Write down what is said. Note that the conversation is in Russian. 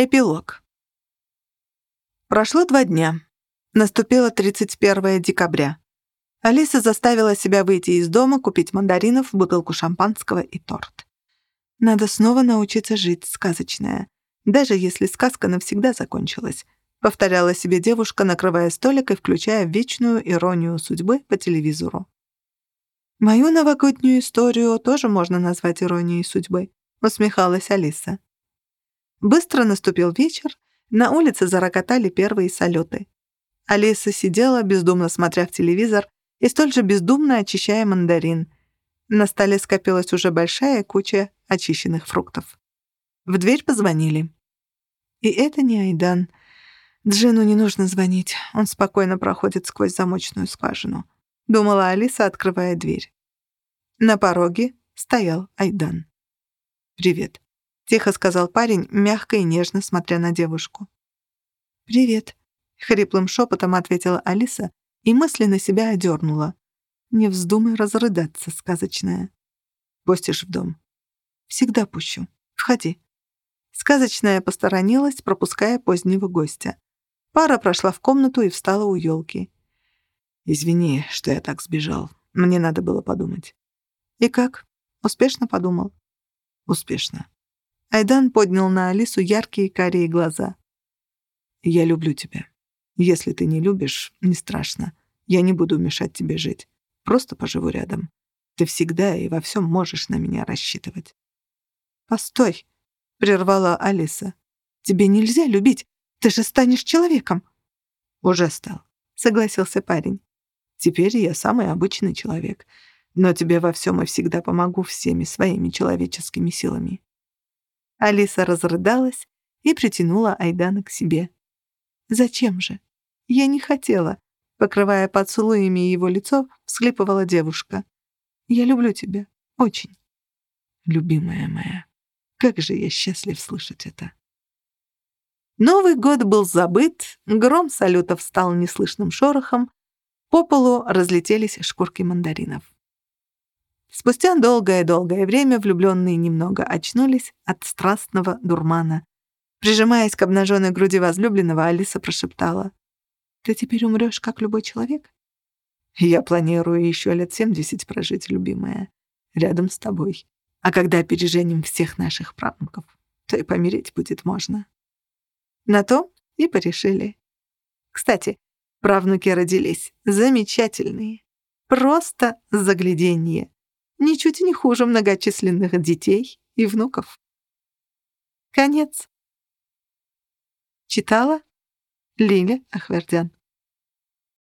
Эпилог. Прошло два дня. Наступило 31 декабря. Алиса заставила себя выйти из дома, купить мандаринов, бутылку шампанского и торт. Надо снова научиться жить, сказочная. Даже если сказка навсегда закончилась. Повторяла себе девушка, накрывая столик и включая вечную иронию судьбы по телевизору. «Мою новогоднюю историю тоже можно назвать иронией судьбы», — усмехалась Алиса. Быстро наступил вечер, на улице зарокотали первые салюты. Алиса сидела, бездумно смотря в телевизор, и столь же бездумно очищая мандарин. На столе скопилась уже большая куча очищенных фруктов. В дверь позвонили. И это не Айдан. Джину не нужно звонить, он спокойно проходит сквозь замочную скважину. Думала Алиса, открывая дверь. На пороге стоял Айдан. «Привет», Тихо сказал парень, мягко и нежно смотря на девушку. «Привет», — хриплым шепотом ответила Алиса и мысленно себя одернула. «Не вздумай разрыдаться, сказочная». «Пустишь в дом?» «Всегда пущу. Входи». Сказочная посторонилась, пропуская позднего гостя. Пара прошла в комнату и встала у елки. «Извини, что я так сбежал. Мне надо было подумать». «И как? Успешно подумал?» «Успешно. Айдан поднял на Алису яркие карие глаза. «Я люблю тебя. Если ты не любишь, не страшно. Я не буду мешать тебе жить. Просто поживу рядом. Ты всегда и во всем можешь на меня рассчитывать». «Постой», — прервала Алиса. «Тебе нельзя любить. Ты же станешь человеком». «Уже стал», — согласился парень. «Теперь я самый обычный человек, но тебе во всем и всегда помогу всеми своими человеческими силами. Алиса разрыдалась и притянула Айдана к себе. «Зачем же? Я не хотела», — покрывая поцелуями его лицо, всхлипывала девушка. «Я люблю тебя. Очень». «Любимая моя, как же я счастлив слышать это». Новый год был забыт, гром салютов стал неслышным шорохом, по полу разлетелись шкурки мандаринов. Спустя долгое-долгое время влюбленные немного очнулись от страстного дурмана. Прижимаясь к обнаженной груди возлюбленного, Алиса прошептала. «Ты теперь умрешь, как любой человек?» «Я планирую еще лет семьдесят прожить, любимая, рядом с тобой. А когда переженим всех наших правнуков, то и помереть будет можно». На то и порешили. Кстати, правнуки родились замечательные. Просто загляденье ничуть не хуже многочисленных детей и внуков. Конец. Читала Лиля Ахвердян.